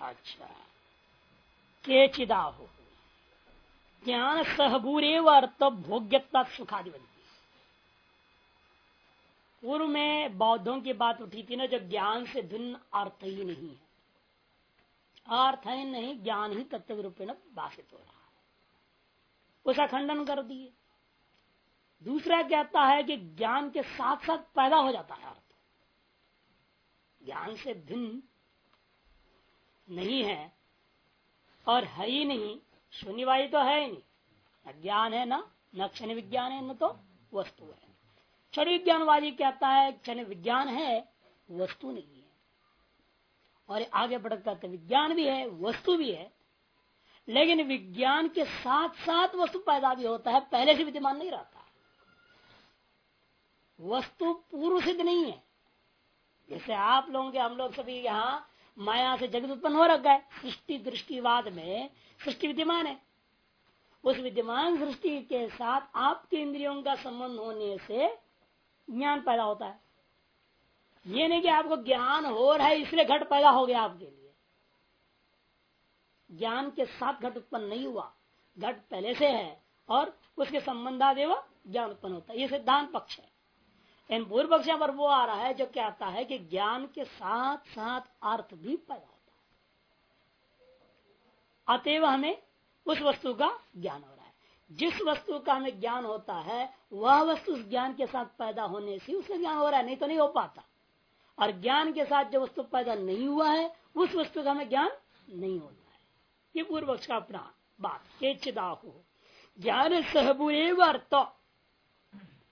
अच्छा। के चिदाहु ज्ञान सहबूरे अर्थ भोग्यता सुखाधिपति पूर्व में बौद्धों की बात उठी थी ना जब ज्ञान से भिन्न अर्थ ही नहीं है। अर्थ ही नहीं, ज्ञान ही तत्व रूप में भाषित हो रहा है। उसका खंडन कर दिए। दूसरा कहता है कि ज्ञान के साथ साथ पैदा हो जाता है अर्थ। ज्ञान से भिन्न नहीं है। और है ही नहीं शून्यवादी तो है ही नहीं। न ज्ञान है ना, न क्षण विज्ञान है, न तो वस्तु है। क्षण विज्ञानवादी कहता है, क्षण विज्ञान है, वस्तु नहीं है। और आगे बढ़ कहते विज्ञान भी है, वस्तु भी है। लेकिन विज्ञान के साथ साथ वस्तु पैदा भी होता है, पहले से विद्यमान नहीं रहता। वस्तु पूर्व सिद्ध नहीं है। जैसे आप लोगों के, हम लोग सभी यहाँ माया से जगत उत्पन्न हो रखा है। सृष्टि दृष्टिवाद में सृष्टि विद्यमान है। उस विद्यमान सृष्टि के साथ आपके इंद्रियों का संबंध होने से ज्ञान पैदा होता है। ये नहीं कि आपको ज्ञान हो रहा है, इसलिए घट पैदा हो गया आपके लिए। ज्ञान के साथ घट उत्पन्न नहीं हुआ। घट पहले से है और उसके संबंधा संबंधादेव ज्ञान उत्पन्न होता है। ये सिद्धांत पक्ष है। इन पूर्व पक्ष पर वो आ रहा है जो कहता है कि ज्ञान के साथ साथ अर्थ भी पैदा होता है। अतएव हमें उस वस्तु का ज्ञान हो रहा है। जिस वस्तु का हमें ज्ञान होता है, वह वस्तु उस ज्ञान के साथ पैदा होने से उसका ज्ञान हो रहा है, नहीं तो नहीं हो पाता। और ज्ञान के साथ जो वस्तु पैदा नहीं हुआ है, उस वस्तु का हमें ज्ञान नहीं होता है। ये पूर्व पक्ष का अपना बात। के चिदाहु ज्ञान सहबुरे अर्थ।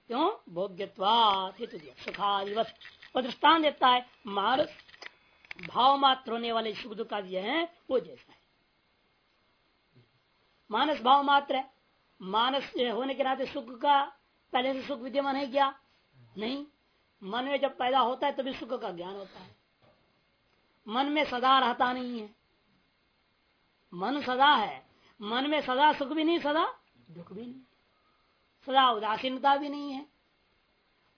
क्यों? भोग्यवाद हेतु। दिया वो दृष्टान देता है। मानस भाव मात्र होने वाले सुख दुख आदि है, वो जैसा है। मानस भाव मात्र है। मानस होने के नाते सुख का, पहले से सुख विद्यमान है क्या? नहीं। मन में जब पैदा होता है, तभी सुख का ज्ञान होता है। मन में सदा रहता नहीं है। मन सदा है। मन में सदा सुख भी नहीं, सदा दुख भी नहीं। सदा उदासीनता भी नहीं है।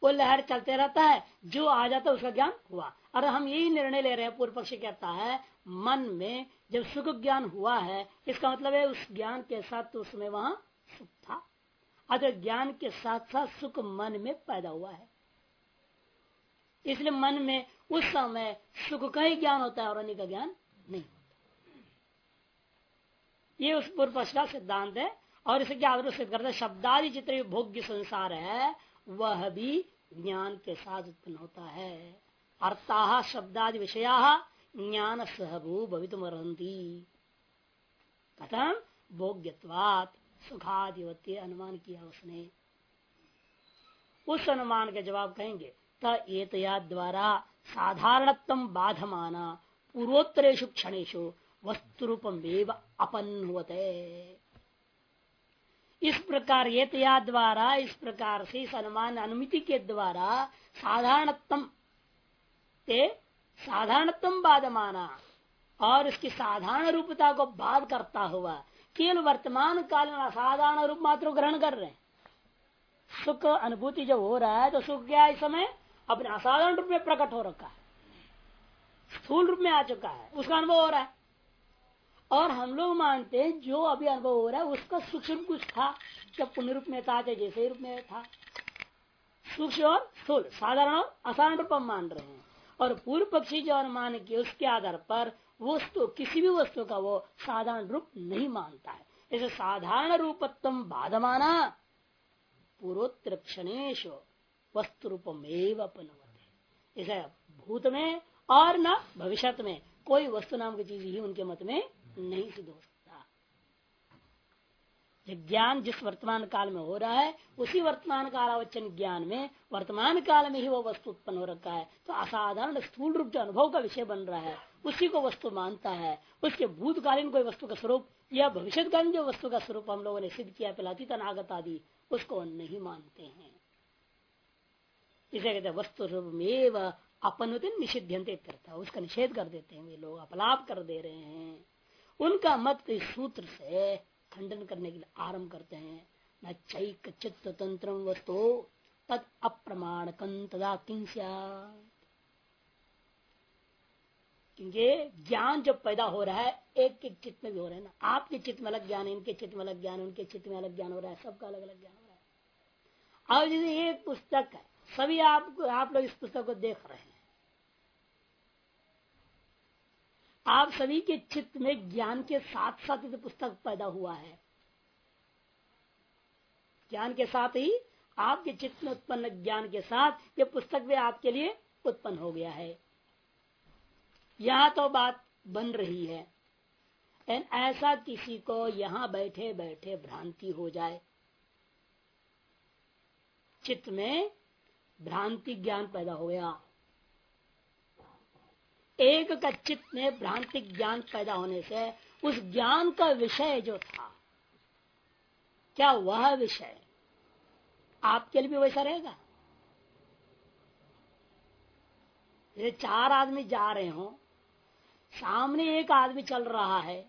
वो लहर चलते रहता है, जो आ जाता है उसका ज्ञान हुआ। और हम यही निर्णय ले रहे हैं, पूर्व पक्ष कहता है, मन में जब सुख ज्ञान हुआ है, इसका मतलब है उस ज्ञान के साथ तो उसमें वहाँ सुख था। अतः ज्ञान के साथ साथ सुख मन में पैदा हुआ है। इसलिए मन में उस समय सुख का ही ज्ञान होता है और अन्य का ज्ञान नहीं होता। ये उस पूर्व पक्ष का सिद्धांत है। और इसे क्या सिद्ध करते शब्दादि चित्र भोग्य संसार है, वह भी ज्ञान के साथ उत्पन्न होता है। अर्था शब्दादि विषया ज्ञान सहभू भवितुम कथम? भोग्यवात सुखादिवती अनुमान किया उसने। उस अनुमान के जवाब कहेंगे तया द्वारा साधारणत्म बाधमाना पूर्वोत्तरेशु क्षणेशु वस्तु रूपम अपन होते इस प्रकार ये द्वारा, इस प्रकार से इस अनुमान, अनुमिति के द्वारा साधारणतम ते साधारणत्म बाद माना और इसकी साधारण रूपता को बाध करता हुआ केवल वर्तमान काल में असाधारण रूप मात्र ग्रहण कर रहे हैं। सुख अनुभूति जब हो रहा है तो सुख क्या इस समय? अपने असाधारण रूप में प्रकट हो रखा है। स्थूल रूप में आ चुका है। उसका अनुभव हो रहा है। और हम लोग मानते हैं, जो अभी अनुभव हो रहा है, उसका सूक्ष्म कुछ था, जब पुण्य रूप में था, जैसे रूप में था। सूक्ष्म और स्थूल, साधारण और असाधारण रूप मान रहे हैं। और पूर्व पक्षी जो अनुमान किए, उसके आधार पर वस्तु, किसी भी वस्तु का वो साधारण रूप नहीं मानता है। जैसे साधारण रूपत्म बाधमाना पूर्वोत्तर क्षणेश वस्तु रूपमेव अपनवते। इसे भूत में और न भविष्य में कोई वस्तु नाम की चीज़ ही उनके मत में नहीं सिद्ध हो सकता ज्ञान जिस वर्तमान काल में हो रहा है, उसी वर्तमान कालावचन ज्ञान में, वर्तमान काल में ही वो वस्तु उत्पन्न हो रखा है। तो असाधारण स्थूल रूप जो अनुभव का विषय बन रहा है। उसी को वस्तु मानता है। उसके भूतकालीन कोई वस्तु का स्वरूप या भविष्यकालीन जो वस्तु का स्वरूप हम लोगों ने सिद्ध किया पिलाती तनागत आदि, उसको नहीं मानते हैं। इसे कहते वस्तु रूप में अपन निषिध्यंत उसका निषेध कर देते हैं। वे लोग अपलाप कर दे रहे हैं। उनका मत इस सूत्र से खंडन करने के लिए आरंभ करते हैं। न चैक चित्त तंत्र वस्तु तद अप्रमाण तदा किंस्या क्योंकि ज्ञान जो पैदा हो रहा है, एक एक चित्त में भी हो रहा है ना। आपके चित्त में अलग ज्ञान इनके चित्त में अलग ज्ञान उनके चित्त में अलग ज्ञान हो रहा है, सबका अलग अलग ज्ञान हो रहा है। अब जैसे ये पुस्तक है, सभी आप आप लोग इस पुस्तक को देख रहे हैं। आप सभी के चित्त में ज्ञान के साथ साथ ही पुस्तक पैदा हुआ है। ज्ञान के साथ ही आपके चित्त में उत्पन्न ज्ञान के साथ ये पुस्तक भी आपके लिए उत्पन्न हो गया है। यहाँ तो बात बन रही है। एन ऐसा किसी को यहाँ बैठे बैठे भ्रांति हो जाए। चित्त में भ्रांति ज्ञान पैदा हो गया। एक का चित्त में भ्रांति ज्ञान पैदा होने से उस ज्ञान का विषय जो था, क्या वह विषय आपके लिए भी वैसा रहेगा? ये चार आदमी जा रहे हो, सामने एक आदमी चल रहा है,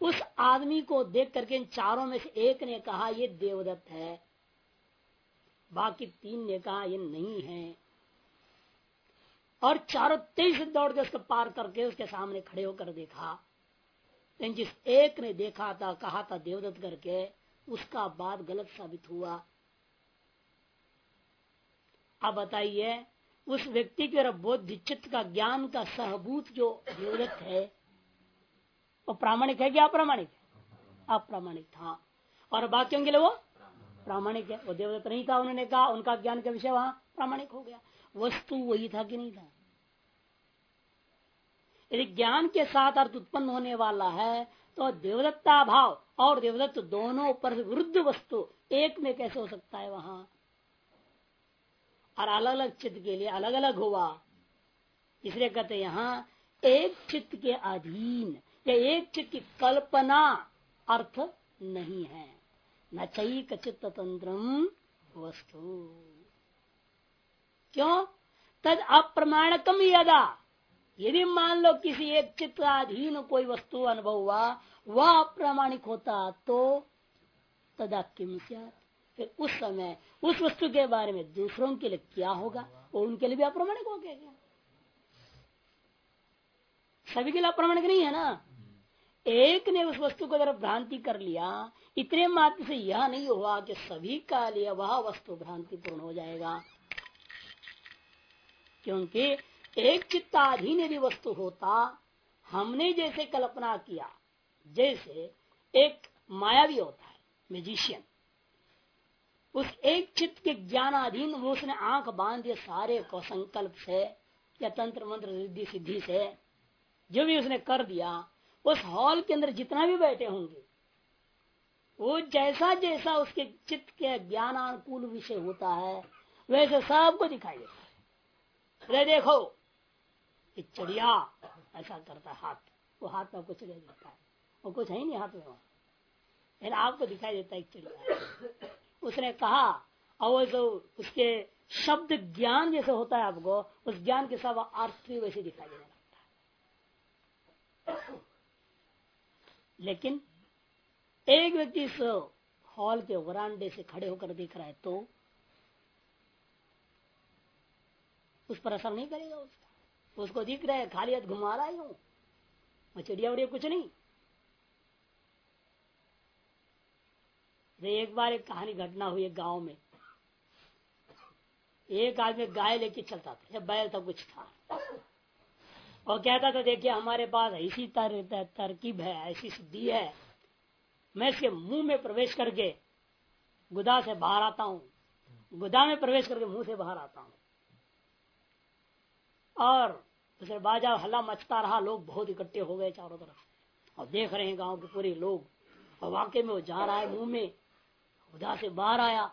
उस आदमी को देख करके इन चारों में से एक ने कहा, ये देवदत्त है। बाकी तीन ने कहा, ये नहीं है। और चारों तेज दौड़ के उसको पार करके उसके सामने खड़े होकर देखा। लेकिन जिस एक ने देखा था, कहा था देवदत्त करके, उसका बात गलत साबित हुआ। अब बताइए, उस व्यक्ति के चित्त का ज्ञान का सहभूत जो देवदत्त है, वो प्रामाणिक है क्या अप्रामाणिक? अप्रामाणिक था। और बाकियों के लिए वो प्रामाणिक है। वो देवदत्त नहीं था, उन्होंने कहा, उनका ज्ञान का विषय वहाँ प्रामाणिक हो गया। वस्तु वही था कि नहीं था? यदि ज्ञान के साथ अर्थ उत्पन्न होने वाला है तो देवदत्ता भाव और देवदत्त दोनों पर विरुद्ध वस्तु एक में कैसे हो सकता है वहाँ? और अलग अलग चित्त के लिए अलग अलग हुआ। इसलिए कहते यहाँ, एक चित्त के अधीन या एक चित्त की कल्पना अर्थ नहीं है। न चैक चित्त तंत्र वस्तु। क्यों? तद अप्रमाणकम यदा। यदि मान लो किसी एक चित्त अधीन कोई वस्तु अनुभव हुआ, वह अप्रामाणिक होता तो तदा किम फिर उस समय, उस वस्तु के बारे में दूसरों के लिए क्या होगा? वो उनके लिए भी अप्रमाणिक हो गया क्या? सभी के लिए अप्रमाणिक नहीं है ना? एक ने उस वस्तु को जरा भ्रांति कर लिया, इतने मात्र से यह नहीं हुआ कि सभी का लिए वह वस्तु भ्रांति पूर्ण हो जाएगा। क्योंकि एक चित्ताधीन यदि वस्तु होता, हमने जैसे कल्पना किया, जैसे एक मायावी होता है मेजिशियन उस एक चित्त के ज्ञानाधीन, वो उसने आँख बाँध दिए सारे को संकल्प से, या तंत्र मंत्र रिद्धि सिद्धि से, जो भी उसने कर दिया, उस हॉल के अंदर जितना भी बैठे होंगे, वो जैसा जैसा उसके चित्त के ज्ञानानुकूल विषय होता है, वैसे सबको दिखाई देता है अरे देखो, ये चिड़िया ऐसा करता है हाथ, वो हाथ में कुछ नहीं देता है। वो कुछ है नहीं हाथ में वहाँ। आपको दिखाई देता है एक चिड़िया। उसने कहा, और वो जो उसके शब्द ज्ञान जैसे होता है आपको, उस ज्ञान के साथ अर्थ भी वैसे दिखाई देने लगता है। लेकिन एक व्यक्ति इस हॉल के वरांडे से खड़े होकर देख रहा है तो उस पर असर नहीं करेगा उसका। उसको दिख रहा है खाली हाथ घुमा रहा हूँ चिड़िया उड़िया कुछ नहीं। एक बार एक कहानी घटना हुई गाँव में। एक आदमी गाय लेके चलता था या बैल था कुछ था। और कहता था देखिए हमारे पास ऐसी तर, तरकीब है ऐसी सिद्धि है। मैं इसके मुँह में प्रवेश करके गुदा से बाहर आता हूँ। गुदा में प्रवेश करके मुँह से बाहर आता हूँ। और उसे बाजा हल्ला मचता रहा, लोग बहुत इकट्ठे हो गए चारों तरफ़। और देख रहे हैं गाँव के पूरे लोग। और वाकई में वो जा रहा है मुँह में गुदा से बाहर आया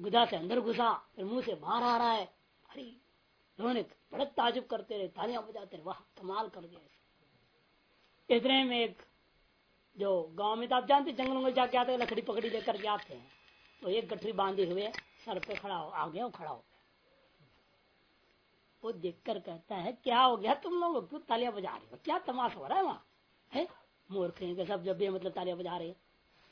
गुदा से अंदर घुसा, फिर मुँह से बाहर आ रहा है। अरे उन्होंने बड़े ताजुब करते रहे, तालियाँ बजाते रहे, वाह, कमाल कर दिया इतने में एक जो गाँव में तो आप जानते जंगलों में जाके आते लकड़ी पकड़ी लेकर के आते हैं। तो एक गठरी बांधे हुए सर पे खड़ा हो आ गया खड़ा हो। वो देखकर कहता है क्या हो गया? तुम लोग क्यों तालियाँ बजा रहे हो? क्या तमाशा हो रहा है वहाँ? है? मूर्ख सब जब भी मतलब तालियाँ बजा रहे हैं।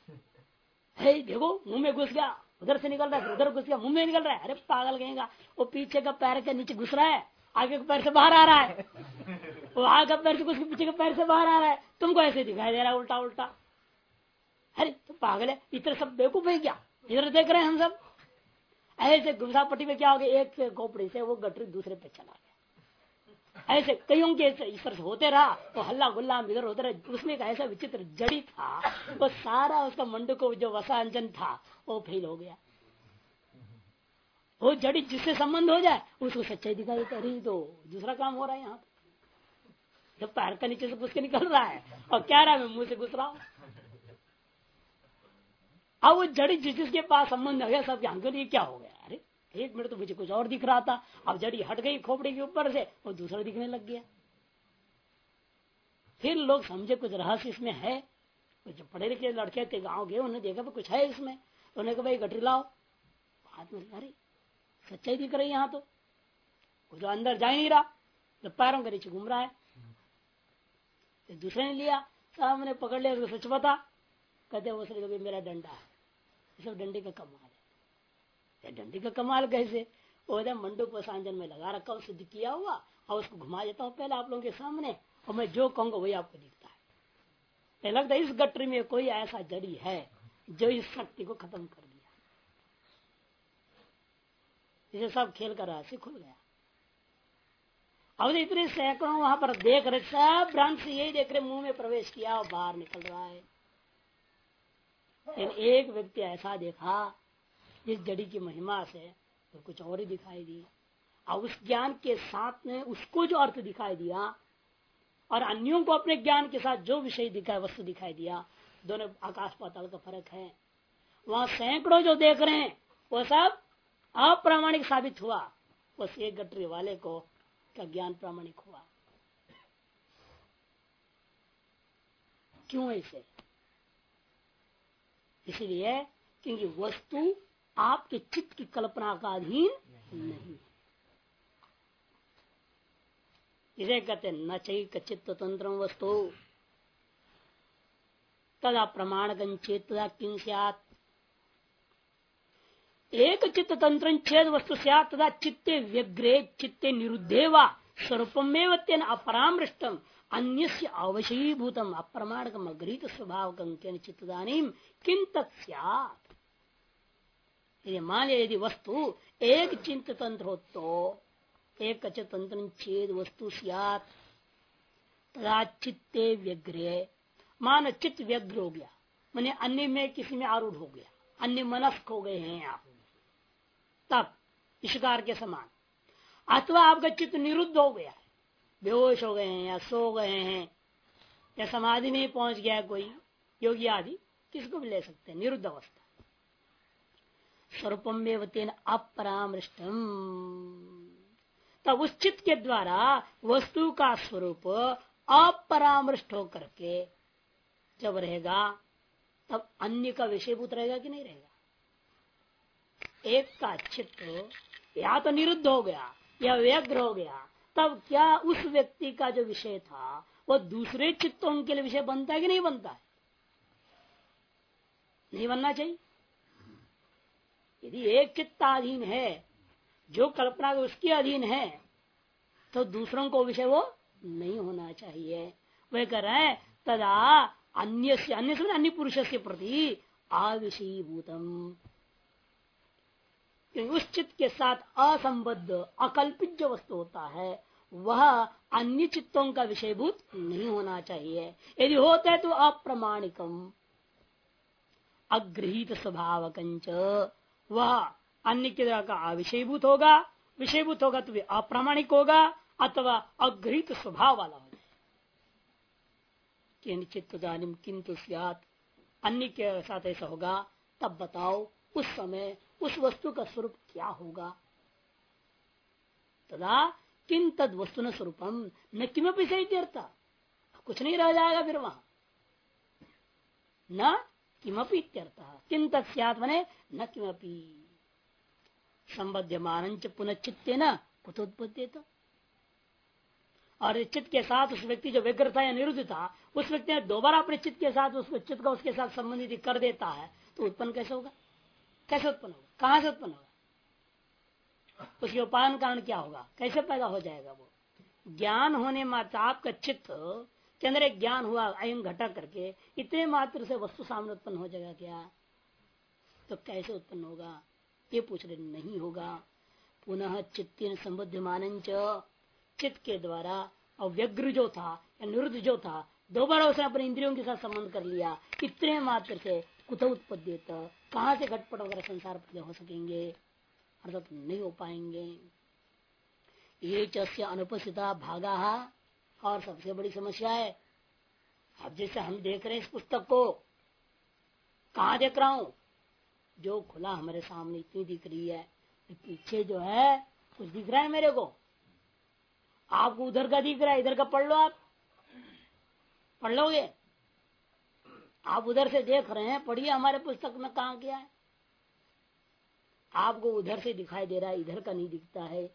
है? देखो मुँह में घुस गया उधर से निकल रहा है उधर घुस गया मुँह में निकल रहा है। अरे पागल कहेगा वो पीछे का पैर के नीचे घुस रहा है? आगे के पैर से बाहर आ रहा है? वो आगे का पैर से उसके पीछे के पैर से बाहर आ रहा है। तुमको ऐसे दिखाई दे रहा है उल्टा उल्टा अरे तो पागल है इधर सब बेवकूफ़ है क्या? इधर देख रहे हैं हम सब। ऐसे गुमसा पट्टी में क्या हो गया? एक खोपड़ी से वो गटरी दूसरे पे चला गया। ऐसे कईयों के इस तरह होते रहा तो हल्ला गुल्ला इधर होते रहे। उसमें एक ऐसा विचित्र जड़ी था, वो सारा उसका मंडू को जो वसांजन था, वो फेल हो गया। वो जड़ी जिससे संबंध हो जाए, उसको सच्चाई दिखाई अरे तो दूसरा काम हो रहा है यहाँ जब पैर का नीचे से घुस के निकल रहा है, और क्या रहा है? मैं मुँह से घुस रहा हूँ। अब वो जड़ी जिस जिसके पास संबंध हो गया सब ध्यान के लिए क्या हो गया? अरे, एक मिनट तो मुझे कुछ और दिख रहा था। अब जड़ी हट गई खोपड़ी के ऊपर से, वो दूसरा दिखने लग गया। फिर लोग समझे कुछ रहस्य इसमें है। कुछ पढ़े लिखे लड़के थे, गाँव गए उन्हें देखा, कुछ है इसमें। उन्हें कहा, भाई गटरी लाओ। हाथ में, अरे, सच्चाई दिख रही यहाँ तो। वो जो अंदर जा ही नहीं रहा, जो पैरों के नीचे घूम रहा है। तो दूसरे ने लिया, सामने पकड़ लिया, उसको सच बता। कहते वो सर मेरा डंडा है। सब डंडे का कमाल है। डंडे का कमाल कैसे? वो मंडू को सांजन में लगा रखा सिद्ध किया हुआ, और उसको घुमा देता हूँ पहले आप लोगों के सामने, और मैं जो कहूँगा वही आपको दिखता है। लगता है इस गटरी में कोई ऐसा जड़ी है जो इस शक्ति को खत्म कर दिया। इसे सब खेल कर रहस्य खुल गया। अब इतने सैकड़ों वहाँ पर देख रहे, सब भ्रांत से यही देख रहे, मुँह में प्रवेश किया और बाहर निकल रहा है। लेकिन एक व्यक्ति ऐसा देखा, जिस जड़ी की महिमा से तो कुछ और ही दिखाई दी। और उस ज्ञान के साथ में उसको जो अर्थ दिखाई दिया और अन्यों को अपने ज्ञान के साथ जो विषय दिखाई वस्तु दिखाई दिया, दोनों आकाश पाताल का फ़र्क है। वहाँ सैकड़ों जो देख रहे हैं, वो सब अप्रामाणिक साबित हुआ। उस एक गटरी वाले को का ज्ञान प्रामाणिक हुआ। क्यों ऐसे इसलिए क्योंकि वस्तु आपके चित्त की कल्पना का अधीन नहीं। इसे कहते न चैक चित्त तंत्र वस्तु। तदा प्रमाण चेत किन एक चित्त तंत्र छेद वस्तु सियात सदा चित्ते व्यग्रे, चित्ते निरुद्धे व। स्वरूपमेव तेन अपरामृष्टम। अन्य अवशीभूतम अप्रमाणकम अग्रहित स्वभाव चित्तदानी किन तत्त मान लिया यदि वस्तु एक चिंत तंत्र हो तो एक तंत्र छेद वस्तु सियात। तथा चित्ते व्यग्र। मान चित्त व्यग्र हो गया। मैंने अन्य में किसी में आरूढ़ हो गया। अन्य मनस्क हो गए हैं आप। तब इशकार के समान। अथवा आपका चित्त निरुद्ध हो गया बेहोश हो गए हैं या सो गए हैं, या समाधि में पहुँच गया कोई योगी आदि, किसको भी ले सकते हैं? निरुद्ध अवस्था। स्वरूपम तेन अपरामृष्टम। तब उस चित्त के द्वारा वस्तु का स्वरूप अपरामृष्ट होकर के जब रहेगा, तब अन्य का विषयभूत रहेगा कि नहीं रहेगा? एक का चित्त या तो निरुद्ध हो गया या व्यग्र हो गया, तब क्या उस व्यक्ति का जो विषय था वो दूसरे चित्तों के लिए विषय बनता है कि नहीं बनता है? नहीं बनना चाहिए। यदि एक चित्ताधीन है, जो कल्पना उसके अधीन है तो दूसरों को विषय वो नहीं होना चाहिए। वह कह रहे हैं, तदा अन्य अन्य अन्य पुरुष के प्रति आविषीभूतम। उस चित्त के साथ असंबद्ध, अकल्पित जो वस्तु होता है, वह अन्य चित्तों का विषयभूत नहीं होना चाहिए। यदि होता है तो अप्रमाणिकम। अग्रहित स्वभाव वह अन्य की तरह का अविषयभूत होगा, विषयभूत होगा तो अप्रामाणिक होगा, अथवा अग्रहित स्वभाव वाला होगा। चित्त किंतु अन्य के साथ ऐसा होगा, तब बताओ, उस समय उस वस्तु का स्वरूप क्या होगा? तदा किन तद वस्तु न स्वरूपम? न किमपि सही तीर्थ कुछ नहीं रह जाएगा फिर वहाँ। न किमपि इत्यर्थ। किन तत्त मने न किमपि। संबद्ध मान पुनः चित्ते न कुतोत्पत्ति तो और चित्त के साथ उस व्यक्ति जो व्यग्र था या निरुद्ध था उस व्यक्ति ने दोबारा अपने चित्त के साथ, उस चित्त को उसके साथ संबंधित कर देता है तो उत्पन्न कैसे होगा? कैसे उत्पन्न होगा? कहाँ से उत्पन्न होगा? उसके उपायन कारण क्या होगा? कैसे पैदा हो जाएगा वो? ज्ञान होने मात्र आपका चित्त के अंदर एक ज्ञान हुआ, अयम घटा करके, इतने मात्र से वस्तु सामने उत्पन्न हो जाएगा क्या? तो कैसे उत्पन्न होगा? ये पूछ रहे, नहीं होगा। पुनः चित्त संबुद्ध मान चित्त के द्वारा अव्यग्र जो था, या निरुद्ध जो था, दोबारा उसने अपने इंद्रियों के साथ संबंध कर लिया। इतने मात्र से कुत उत्पद्यत? कहा से घटपट वगैरह संसार पैदा हो सकेंगे? अर्थात नहीं हो पाएँगे। ये अनुपस्थिता भागा और सबसे बड़ी समस्या है, अब जैसे हम देख रहे हैं इस पुस्तक को, कहा देख रहा हूँ? जो खुला हमारे सामने इतनी दिख रही है पीछे जो है, कुछ दिख रहा है मेरे को? आपको उधर का दिख रहा है, इधर का पढ़ लो आप। पढ़ लोगे? आप उधर से देख रहे हैं, पढ़िए हमारे पुस्तक में कहा क्या है। आपको उधर से दिखाई दे रहा है, इधर का नहीं दिखता है।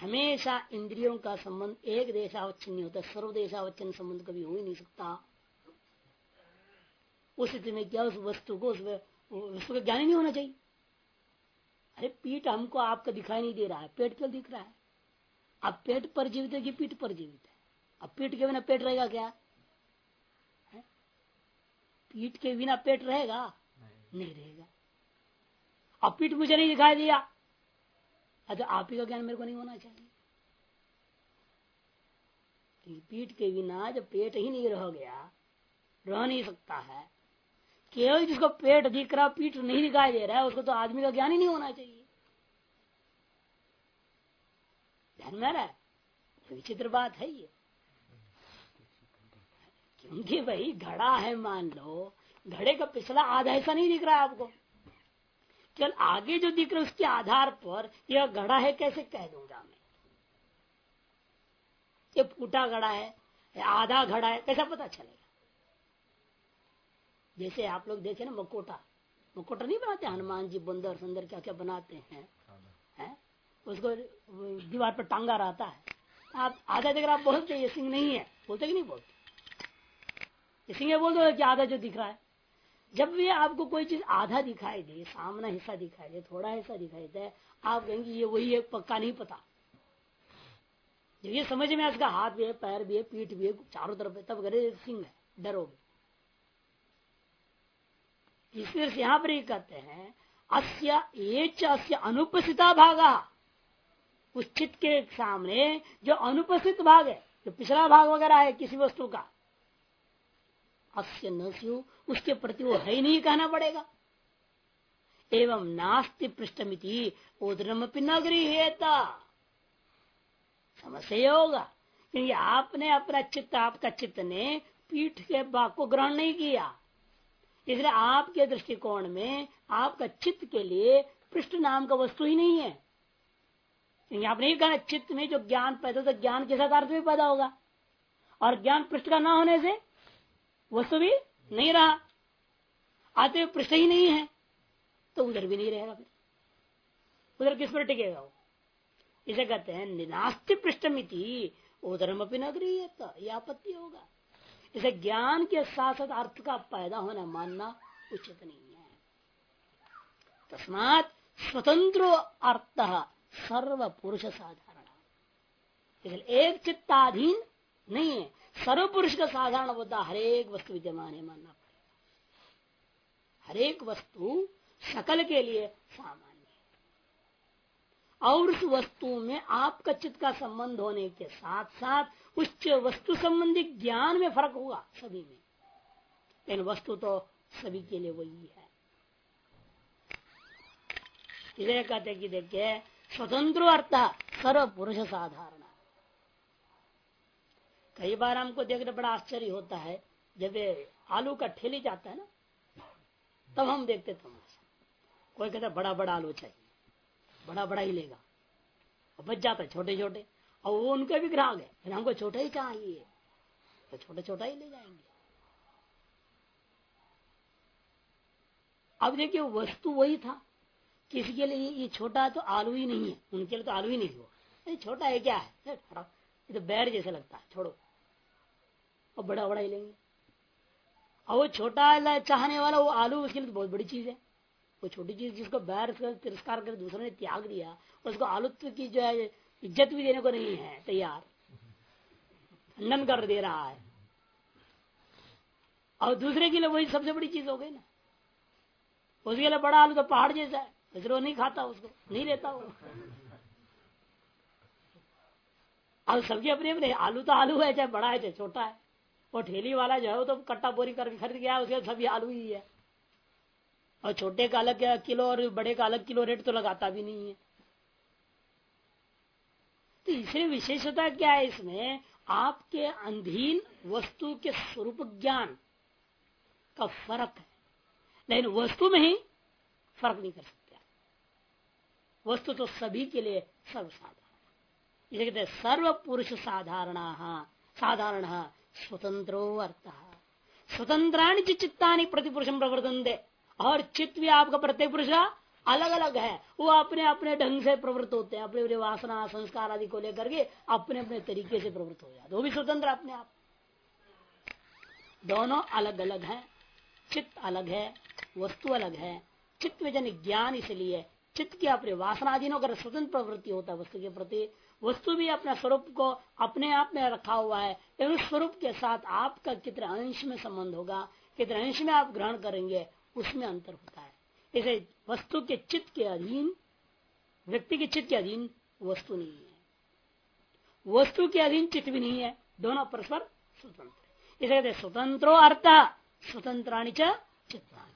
हमेशा इंद्रियों का संबंध, एक देशावच्छिन्न नहीं होता सर्वदेशावच्छिन्न संबंध कभी हो ही नहीं सकता। उस स्थिति में क्या, उस वस्तु को, उस वस्तु का ज्ञान ही नहीं होना चाहिए। अरे, पीठ हमको आपका दिखाई नहीं दे रहा है, पेट क्यों दिख रहा है? अब पेट पर जीवित है कि पीठ पर जीवित है? अब पीठ के बिना पेट रहेगा क्या? पीठ के बिना पेट रहेगा? नहीं, नहीं रहेगा। अब पीठ मुझे नहीं दिखाई दिया। अच्छा आप ही का ज्ञान मेरे को नहीं होना चाहिए। पीठ के बिना जब पेट ही नहीं रह गया रह नहीं सकता है केवल जिसको पेट दिख रहा पीठ नहीं दिखाई दे रहा है उसको तो आदमी का ज्ञान ही नहीं होना चाहिए। ध्यान में रहा है? विचित्र बात है ये। क्योंकि भाई, घड़ा है, मान लो। घड़े का पिछला आधा ऐसा नहीं दिख रहा है आपको? केवल आगे जो दिख रहा है उसके आधार पर यह घड़ा है, कैसे कह दूँगा मैं? ये फूटा घड़ा है आधा घड़ा है, कैसा पता चलेगा? जैसे आप लोग देखे ना मकोटा। मकोटा नहीं बनाते, हनुमान जी बंदर सुंदर क्या क्या बनाते हैं? है? उसको दीवार पर टांगा रहता है। आप आधा देख आप बोलते ये सिंह नहीं है। बोलते कि नहीं बोलते? ये सिंह बोल दो कि आधा जो दिख रहा है। जब भी आपको कोई चीज़ आधा दिखाई दे, सामना हिस्सा दिखाई दे, थोड़ा हिस्सा दिखाई दे, आप कहेंगे ये वही है, पक्का नहीं पता। जब ये समझ में इसका हाथ भी है, पैर भी है, पीठ भी है, चारों तरफ़ है, तब गरे सिंह है, डरोगे। इसलिए यहाँ पर ही कहते हैं, अस्य अस्य अनुपस्थिता भागा। उस चित्त के सामने जो अनुपस्थित भाग है, जो पिछला भाग वगैरह है किसी वस्तु का अस्य न उसके प्रति वो है नहीं, कहना पड़ेगा। एवं नास्ति पृष्ठमिति उदरम न गृहता समस्या होगा। क्योंकि आपने अपना चित्त, आपका चित्त ने पीठ के भाग को ग्रहण नहीं किया। इसलिए आपके दृष्टिकोण में आपका चित्त के लिए पृष्ठ नाम का वस्तु ही नहीं है। क्योंकि आपने नहीं कहा चित्त में जो ज्ञान पैदा तो ज्ञान के साथ अर्थ भी पैदा होगा। और ज्ञान पृष्ठ का ना होने से वस्तु भी नहीं रहा। आते हुए पृष्ठ ही नहीं है तो उधर भी नहीं रहेगा फिर। उधर किस पर टिकेगा वो? इसे कहते हैं निनास्ति पृष्ठमिति उधर्म अपनी नगरी यह आपत्ति होगा। इसे ज्ञान के साथ साथ अर्थ का पैदा होना मानना उचित नहीं है। तस्मात स्वतंत्र अर्थ सर्व पुरुष साधारण एक चित्ताधीन नहीं है। सर्व पुरुष का साधारण होता हरेक वस्तु विद्यमान है, मानना पड़ेगा। हरेक वस्तु सकल के लिए सामान्य है। और उस वस्तु में आपका चित्त का संबंध होने के साथ साथ उच्च वस्तु संबंधी ज्ञान में फ़र्क होगा सभी में। लेकिन वस्तु तो सभी के लिए वही है। इसे कहते कि देखिए, स्वतंत्र अर्थ सर्व पुरुष साधारण। कई बार हमको देखने बड़ा आश्चर्य होता है, जब ये आलू का ठेली जाता है ना, तब हम देखते तमाशा। कोई कहता बड़ा बड़ा आलू चाहिए बड़ा बड़ा ही लेगा। और बच जाता है छोटे छोटे और वो उनके भी ग्राहक है, फिर हमको छोटा ही चाहिए तो छोटा छोटा ही ले जाएँगे। अब देखिए, वस्तु वही था किसी के लिए ये छोटा तो आलू ही नहीं है, उनके लिए तो आलू ही नहीं हुआ। छोटा है क्या? है ये तो बैर जैसे लगता है, छोड़ो। और बड़ा बड़ा ही लेंगे। और वो छोटा चाहने वाला, वो आलू उसके लिए तो बहुत बड़ी चीज़ है। वो छोटी चीज़ जिसको बैर तिरस्कार कर दूसरे ने त्याग दिया, उसको आलुत्व की जो है, इज़्ज़त भी देने को नहीं है, तैयार। खंडन कर दे रहा है। और दूसरे के लिए वही सबसे बड़ी चीज़ हो गई ना। उसके लिए बड़ा आलू तो पहाड़ जैसा है। फिर वो नहीं खाता उसको, नहीं लेता वो। और सबके अपने अपने, आलू तो आलू है, चाहे बड़ा है, चाहे छोटा है। वो ठेली वाला जो है वो तो कट्टा बोरी करके खरीद गया, उसके सभी आलू ही है। और छोटे का अलग किलो और बड़े का अलग किलो रेट तो लगाता भी नहीं है। तो इसलिए विशेषता क्या है इसमें? आपके अंधीन वस्तु के स्वरूप ज्ञान का फ़र्क है। लेकिन वस्तु में ही फ़र्क नहीं कर सकते वस्तु तो सभी के लिए सर्वसाधारण इसे कहते हैं सर्व पुरुष साधारण साधारण। स्वतंत्रो अर्थ स्वतंत्राणी चित्तानी प्रतिपुरुषम प्रवर्तन दे और चित्त भी आपका प्रत्येक पुरुष अलग अलग है। वो अपने अपने ढंग से प्रवृत्त होते हैं अपने अपने वासना, संस्कार आदि को लेकर के अपने अपने तरीके से प्रवृत्त हो जाते वो भी स्वतंत्र अपने आप। दोनों अलग अलग हैं। चित्त अलग है, वस्तु अलग है। चित्त में जन ज्ञान इसलिए, चित्त की अपने वासनाधीनों का स्वतंत्र प्रवृत्ति होता है, वस्तु के प्रति वस्तु भी अपने स्वरूप को अपने आप में रखा हुआ है, लेकिन उस स्वरूप के साथ आपका कितने अंश में संबंध होगा, कितने अंश में आप ग्रहण करेंगे, उसमें अंतर होता है। इसे वस्तु के चित्त के अधीन, व्यक्ति के चित्त के अधीन वस्तु नहीं है। वस्तु के अधीन चित्त भी नहीं है, दोनों परस्पर स्वतंत्र इसे कहते स्वतंत्रो अर्थ, स्वतंत्राणी चित्ता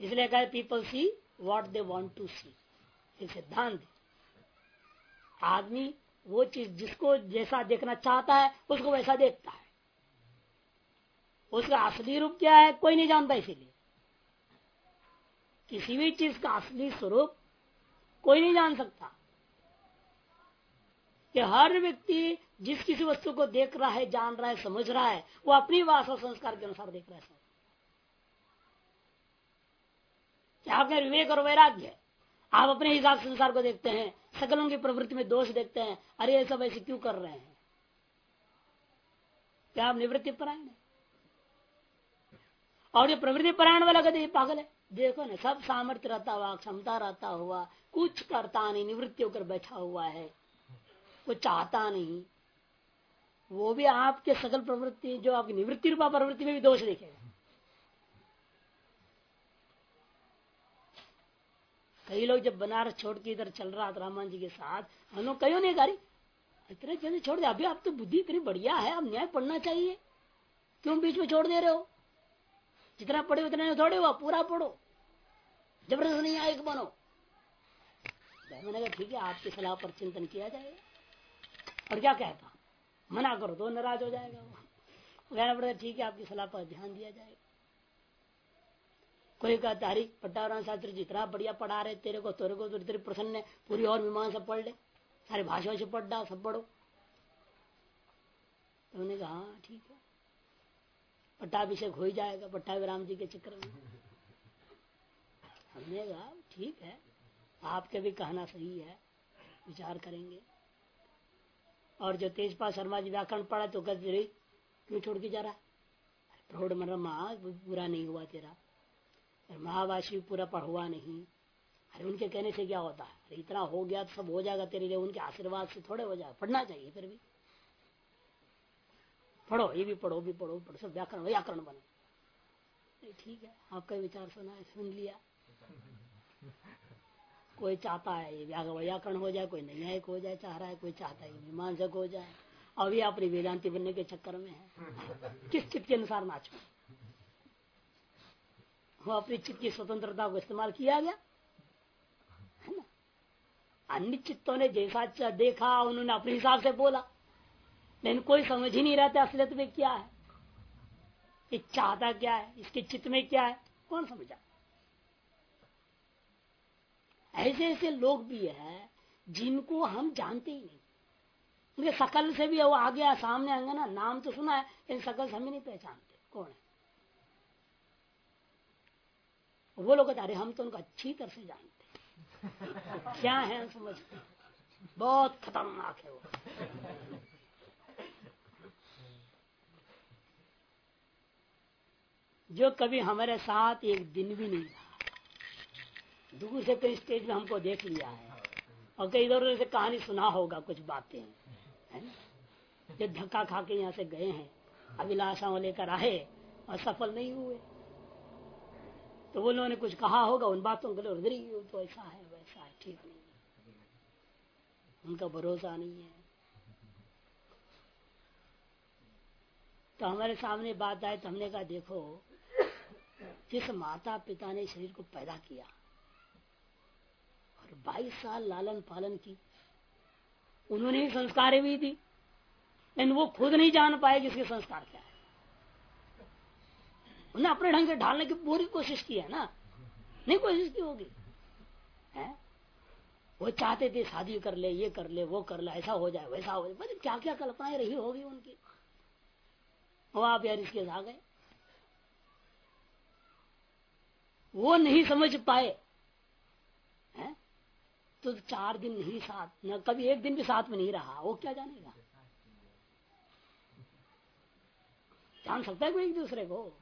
इसलिए कहे people see what they want to see ये सिद्धांत आदमी वो चीज़ जिसको जैसा देखना चाहता है, उसको वैसा देखता है। उसका असली रूप क्या है, कोई नहीं जानता इसीलिए। किसी भी चीज़ का असली स्वरूप कोई नहीं जान सकता। कि हर व्यक्ति जिस किसी वस्तु को देख रहा है, जान रहा है, समझ रहा है, वो अपनी वासा संस्कार के अनुसार देख रहा है। आपके विवेक और वैराग्य आप अपने हिसाब से संसार को देखते हैं, सकलों की प्रवृत्ति में दोष देखते हैं। अरे ये सब ऐसे क्यों कर रहे हैं? क्या आप निवृत्ति परायण और ये प्रवृत्ति परायण वाला कहते पागल है? देखो ना, सब सामर्थ्य रहता हुआ, क्षमता रहता हुआ, कुछ करता नहीं, निवृत्ति होकर बैठा हुआ है। वो चाहता नहीं। वो भी आपके सकल प्रवृत्ति, जो आपकी निवृत्ति रूपा प्रवृत्ति में भी दोष देखेगा। कई लोग जब बनारस छोड़ के इधर चल रहा था रामान जी के साथ हम लोग कहीं नहीं गाड़ी इतने जल्दी छोड़ दे, अभी आप तो बुद्धि इतनी बढ़िया है अब न्याय पढ़ना चाहिए। क्यों बीच में छोड़ दे रहे हो? जितना पढ़े उतना थोड़े हुआ पूरा पढ़ो। ज़बरदस्त नहीं आए बनो। मैंने कहा, ठीक है, आपकी सलाह पर चिंतन किया जाएगा और क्या कहता? मना करो तो नाराज़ हो जाएगा वो। कहना पड़ेगा ठीक है, आपकी सलाह पर ध्यान दिया जाएगा कोई कहता हरी पट्टावरण शास्त्र जितना बढ़िया पढ़ा रहे, तेरे को तेरे को, तेरे प्रसन्न है, पूरी और मीमांसा पढ़ ले। सारी भाषा से पढ़ डाल, सब पढ़ो। तो उन्होंने कहा हाँ ठीक है। पट्टाभिषेक हो ही जाएगा, पट्टाभिराम जी के चक्र में। हमने कहा, ठीक है, आपके भी कहना सही है, विचार करेंगे। और जो तेजपाल शर्मा जी व्याकरण पढ़ा तो कहते क्यों छोड़ के जा रहा? प्रौढ़ मन माँ पूरा नहीं हुआ तेरा। महावाशी पूरा पढ़ुआ नहीं। अरे उनके कहने से क्या होता है? अरे इतना हो गया तो सब हो जाएगा तेरे लिए, उनके आशीर्वाद से थोड़े हो जाएगा। पढ़ना चाहिए फिर भी। पढ़ो, ये भी पढ़ो भी पढ़ो पढ़ो, सब व्याकरण व्याकरण बने। ठीक है, आपका विचार सुना है, सुन लिया। कोई चाहता है ये व्याकरण हो जाए, कोई न्यायिक हो जाए, चाह रहा है, कोई चाहता है मीमांसक हो जाए। अभी अपनी वेदांति बनने के चक्कर में है। किस चित्त के अनुसार नाचो? वो अपनी चित्त की स्वतंत्रता को इस्तेमाल किया गया। है ना? अन्य चित्तों ने जैसा देखा, उन्होंने अपने हिसाब से बोला। लेकिन कोई समझ ही नहीं रहता असलियत में क्या है। ये चाहता क्या है? इसके चित्त में क्या है? कौन समझा? ऐसे ऐसे लोग भी है जिनको हम जानते ही नहीं। उनके सकल से भी वो आ गया सामने आएँगे ना। नाम तो सुना है, लेकिन सकल से हमें नहीं पहचानते। कौन है? वो लोग अरे, हम तो उनको अच्छी तरह से जानते क्या है समझते बहुत खतरनाक है वो। जो कभी हमारे साथ एक दिन भी नहीं रहा। दूर से कहीं स्टेज में हमको देख लिया है। और कई इधर से कहानी सुना होगा, कुछ बातें। है जो धक्का खा के यहाँ से गए हैं, अभिलाषाओं लेकर आए और सफल नहीं हुए। तो वो लोगों ने कुछ कहा होगा, उन बातों के लिए तो ऐसा है, वैसा है, ठीक नहीं उनका भरोसा नहीं है। तो हमारे सामने बात आए तो हमने कहा, देखो, जिस माता पिता ने शरीर को पैदा किया और 22 साल लालन पालन की, उन्होंने संस्कार भी दी। लेकिन वो खुद नहीं जान पाए कि इसके संस्कार क्या है। उन्हें अपने ढंग से ढालने की पूरी कोशिश की है ना। नहीं, कोशिश की होगी। है? वो चाहते थे शादी कर ले, ये कर ले, वो कर ले, ऐसा हो जाए, वैसा हो जाए। क्या क्या कल्पनाएँ रही होगी उनकी। वो आप यार इसके आ गए। वो नहीं समझ पाए। है? तो चार दिन नहीं साथ न, कभी एक दिन भी साथ में नहीं रहा। वो क्या जानेगा? जान सकता है कोई एक दूसरे को?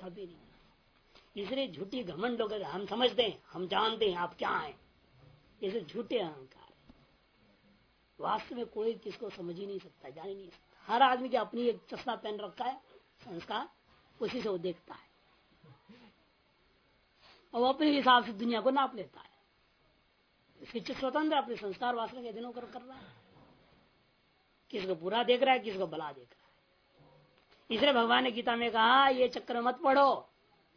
कभी नहीं। इसलिए झूठी घमंड लोग हम समझते हैं हम जानते हैं आप क्या हैं इसे झूठे अहंकार वास्तव में कोई किसको समझ ही नहीं सकता जान ही नहीं सकता। हर आदमी की अपनी एक चश्मा पहन रखा है संस्कार उसी से वो देखता है। और अपने हिसाब से दुनिया को नाप लेता है। इसकी स्वतंत्र अपने संस्कार वासना के दिनों कर, कर रहा है। किसको बुरा देख रहा है किसको भला देख रहा है। इसलिए भगवान ने गीता में कहा, ये चक्र मत पढ़ो।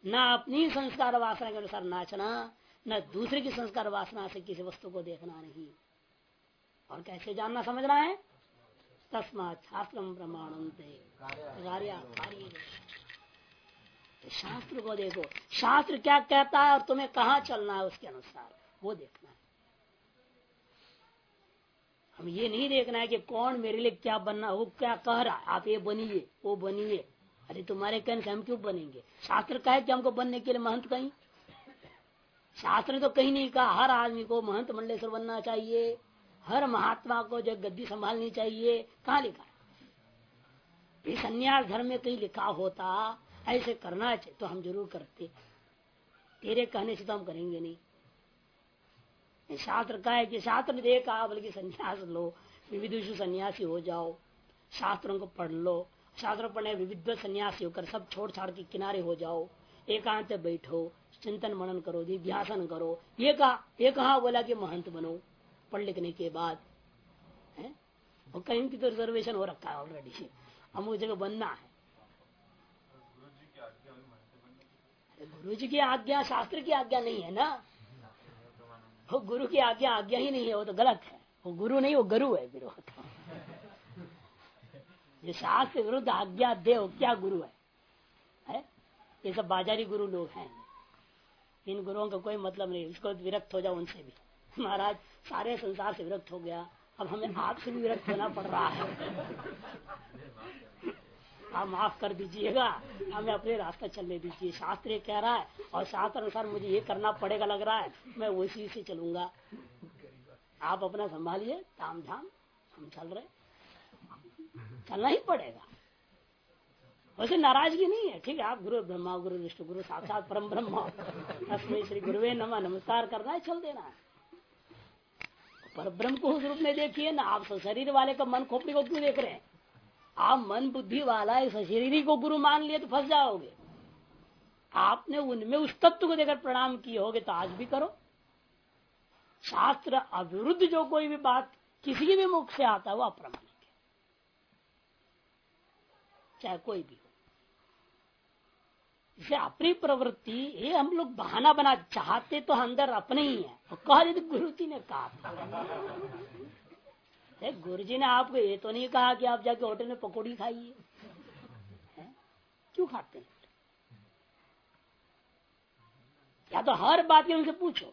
ना अपनी संस्कार वासना के अनुसार नाचना, न दूसरे की संस्कार वासना से किसी वस्तु को देखना नहीं। और कैसे जानना, समझना है? तस्मा शास्त्र प्रमाण तो शास्त्र को देखो। शास्त्र क्या कहता है और तुम्हें कहा चलना है उसके अनुसार वो देखना है। हम ये नहीं देखना है कि कौन मेरे लिए क्या बनना वो क्या कह रहा है। आप ये बनिए, वो बनिए। अरे तुम्हारे कहने से हम क्यों बनेंगे? शास्त्र कहे कि हमको बनने के लिए महंत कहीं? शास्त्र तो कहीं नहीं कहा, हर आदमी को महंत मंडलेश्वर बनना चाहिए। हर महात्मा को जो गद्दी संभालनी चाहिए। कहा लिखा? ये संन्यास धर्म में कहीं लिखा होता, ऐसे करना चाहिए तो हम ज़रूर करते। तेरे कहने से तो हम करेंगे नहीं। शास्त्र का है कि शास्त्र ने देखा बल्कि संन्यास लो विविध सन्यासी हो जाओ। शास्त्रों को पढ़ लो। शास्त्र पढ़ने विविध सन्यासी होकर सब छोड़ छाड़ के किनारे हो जाओ। एकांत बैठो, चिंतन मनन करो दिध्यासन करो। ये कहा ये कहा बोला कि महंत बनो। पढ़ लिखने के बाद और कहीं की तो रिजर्वेशन हो रखा है ऑलरेडी उस जगह बनना है। गुरु जी की आज्ञा शास्त्र की आज्ञा नहीं है ना? वो गुरु की आज्ञा आज्ञा ही नहीं है वो तो गलत है। वो गुरु नहीं वो गुरु है फिर ये शास्त्र विरुद्ध आज्ञा दे क्या गुरु है, है? ये सब बाजारी गुरु लोग हैं। इन गुरुओं का कोई मतलब नहीं। इसको विरक्त हो जाओ उनसे भी। महाराज सारे संसार से विरक्त हो गया। अब हमें आपसे भी विरक्त होना पड़ रहा है। आप माफ़ कर दीजिएगा। हमें अपने रास्ता चलने दीजिए। शास्त्र कह रहा है, और शास्त्र अनुसार मुझे ये करना पड़ेगा लग रहा है, मैं उसी से चलूँगा। आप अपना संभालिए ताम झाम हम चल रहे चलना ही पड़ेगा। वैसे नाराज़गी नहीं है, ठीक है, आप गुरु ब्रह्मा, गुरु विष्णु गुरु साक्षात परम ब्रह्मा। श्री गुरुवे नमा नमस्कार करना है, चल देना है। पर ब्रह्म को उस रूप में देखिए ना, आप शरीर वाले का मन खोपड़ी को क्यों देख रहे हैं? आप मन बुद्धि वाला इस शरीर को गुरु मान लिए तो फंस जाओगे। आपने उनमें उस तत्व को देकर प्रणाम किए होगे तो आज भी करो। शास्त्र अविरुद्ध जो कोई भी बात किसी भी मुख से आता है, वो अप्रमाणिक है। चाहे कोई भी हो। इसे अपनी प्रवृत्ति, ये हम लोग बहाना बना चाहते तो अंदर अपने ही है। और कहा यदि गुरु जी ने कहा गुरु जी ने आपको ये तो नहीं कहा कि आप जाके होटल में पकौड़ी खाइए। क्यों खाते हैं? या तो हर बात के उनसे पूछो।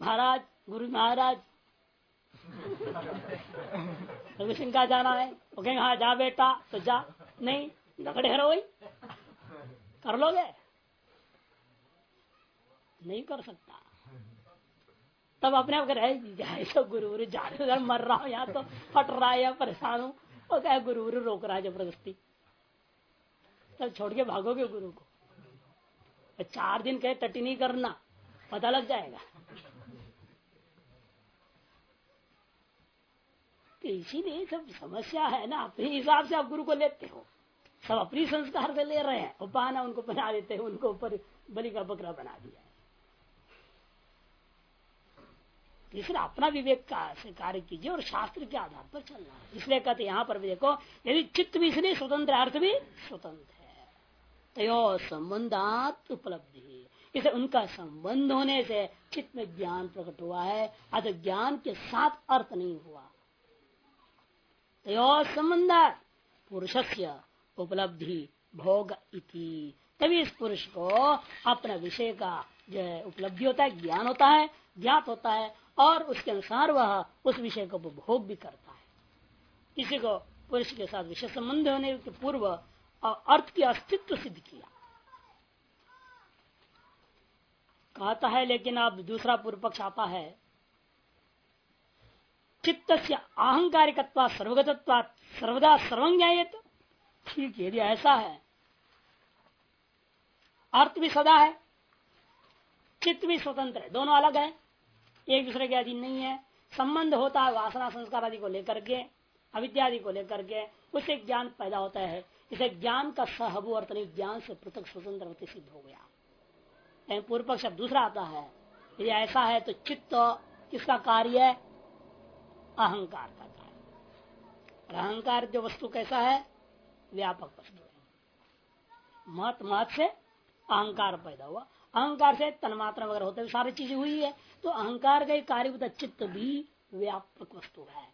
महाराज, गुरु महाराज सिंह का जाना है। वो कहेंगे हाँ जा बेटा तो जा। नहीं झगड़े हरो वही। कर लोगे? नहीं कर सकता। तब अपने आप रहे तो गुरु गुरु जाने मर रहा हूँ यहाँ तो फट रहा है, या परेशान हूँ। और क्या गुरु गुरु रोक रहा है ज़बरदस्ती। तब छोड़ के भागोगे गुरु को। चार दिन कहे, टटी नहीं करना, पता लग जाएगा। तो इसीलिए सब समस्या है ना, अपने हिसाब से आप गुरु को लेते हो। सब अपनी संस्कार से ले रहे हैं, उपाना उनको बना देते हैं, उनको ऊपर बलि का बकरा बना दिया इसलिए अपना विवेक का से कार्य कीजिए और शास्त्र के आधार पर चलना इसलिए कहते यहाँ पर भी देखो, यदि चित्त भी इसलिए स्वतंत्र अर्थ भी स्वतंत्र है। तयो संबंधात उपलब्धि। इसे उनका संबंध होने से चित्त में ज्ञान प्रकट हुआ है, अतः ज्ञान के साथ अर्थ नहीं हुआ। तयो संबंधात पुरुष से उपलब्धि भोग इति। तभी इस पुरुष को अपना विषय का जो उपलब्धि होता है, ज्ञान होता है ज्ञात होता है और उसके अनुसार वह उस विषय को उपभोग भी करता है। इसी को पुरुष के साथ विषय संबंध होने के पूर्व अर्थ की अस्तित्व सिद्ध किया। कहता है, लेकिन अब दूसरा पूर्व पक्ष आता है। चित्त से अहंकारिकत्वा सर्वगतत्व सर्वदा सर्वज्ञात ठीक यदि ऐसा है, अर्थ भी सदा है, चित्त भी स्वतंत्र है, दोनों अलग है। एक दूसरे के अधीन नहीं है। संबंध होता है वासना संस्कार आदि को लेकर के अविद्यादि को लेकर के, उससे ज्ञान पैदा होता है। इसे ज्ञान का सहबु अर्थ नहीं, ज्ञान से पृथक स्वतंत्र सिद्ध हो गया। पूर्व पक्ष अब दूसरा आता है, यदि ऐसा है तो चित्त किसका कार्य है? अहंकार का कार्य। अहंकार जो वस्तु कैसा है? व्यापक वस्तु है। मत से अहंकार पैदा हुआ। अहंकार से तन्मात्रा वगैरह होते हुए सारी चीज़ें हुई है तो अहंकार का कार्य चित्त भी व्यापक वस्तु है।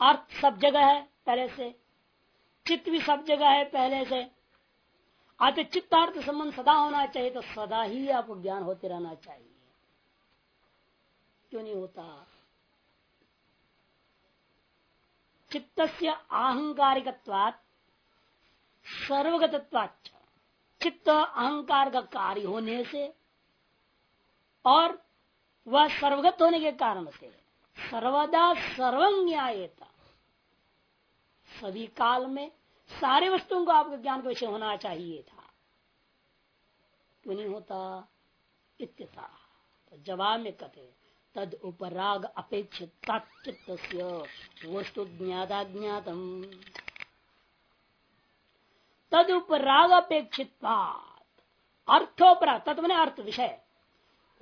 अर्थ सब जगह है पहले से, चित्त भी सब जगह है पहले से। आते चित्तार्थ संबंध सदा होना चाहिए तो सदा ही आपको ज्ञान होते रहना चाहिए। क्यों नहीं होता? चित्त से आहंकारिकवाद सर्वगतत्वाच चित्त अहंकार का कार्य होने से और वह सर्वगत होने के कारण से सर्वदा सर्वज्ञाएता सभी काल में सारे वस्तुओं को आपके ज्ञान का विषय होना चाहिए था। क्यों नहीं होता? इत्यता तो जवाब में कथे तद उपराग अपेक्षित चित्त वस्तु ज्ञाता ज्ञातम तद उपराग अपेक्षित अर्थोपरा तत्व ने अर्थ विषय।